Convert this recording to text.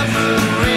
suffering